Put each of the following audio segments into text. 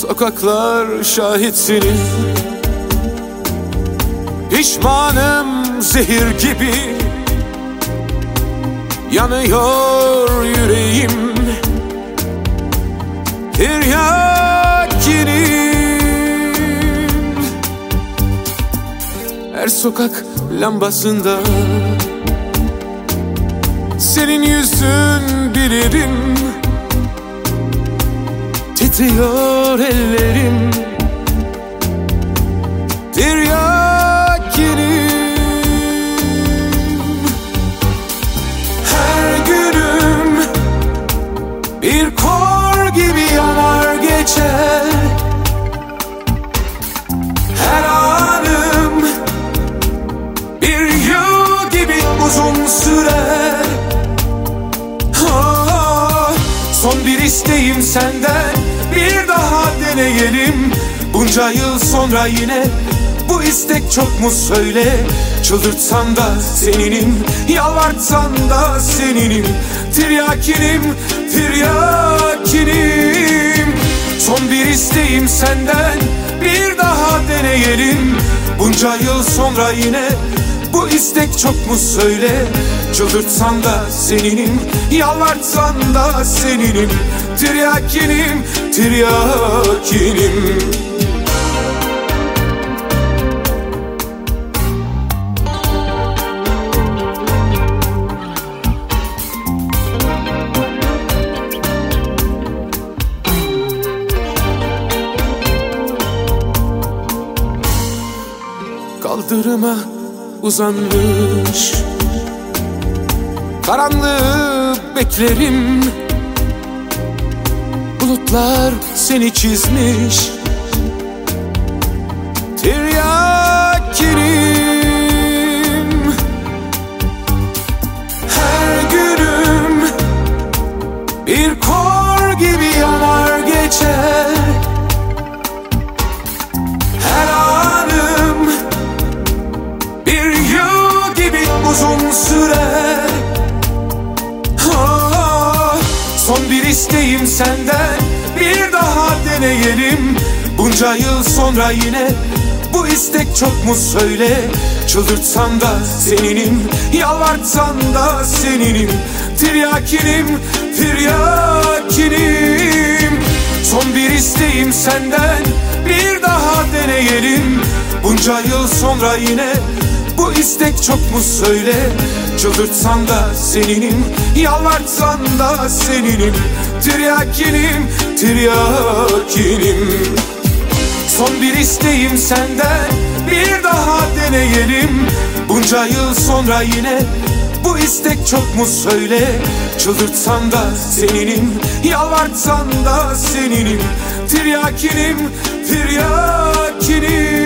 Sokaklar şahitsiniz Pişmanım zehir gibi. Yanıyor yüreğim. Tiryakinim Her sokak lambasında Senin yüzün bilirim Titriyor ellerim. Tiryakinim Her günüm bir kor gibi yanar geçer. Her anım bir yıl gibi uzun sürer. Ah, Son bir isteğim senden bir daha deneyelim. Bunca yıl sonra yine bu istek çok mu söyle? Çıldırtsan da seninim Yalvartsan da seninim. Tiryakinim, tiryakinim. Son bir isteğim senden Bir daha deneyelim. Bunca yıl sonra yine bu istek çok mu söyle? Çıldırtsan da seninim Yalvartsan da seninim. Tiryakinim, tiryakinim. Kaldırıma uzanmış. Karanlığı beklerim. Bulutlar seni çizmiş. Tiryakinim uzun sürer Ah, Son bir isteğim senden Bir daha deneyelim. Bunca yıl sonra yine Bu istek çok mu söyle? Çıldırtsan da seninim Yalvartsan da seninim. Tiryakinim, tiryakinim. Son bir isteğim senden Bir daha deneyelim. Bunca yıl sonra yine bu istek çok mu söyle? Çıldırtsan da seninim Yalvartsan da seninim. Tiryakinim, tiryakinim. Son bir isteğim senden Bir daha deneyelim. Bunca yıl sonra yine bu istek çok mu söyle? Çıldırtsan da seninim Yalvartsan da seninim. Tiryakinim, tiryakinim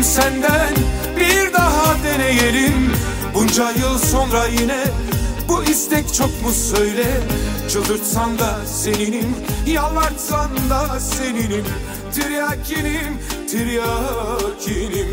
isteğim senden Bir daha deneyelim. Bunca yıl sonra yine Bu istek çok mu söyle? Çıldırtsan da seninim Yalvartsan da seninim. Tiryakinim, tiryakinim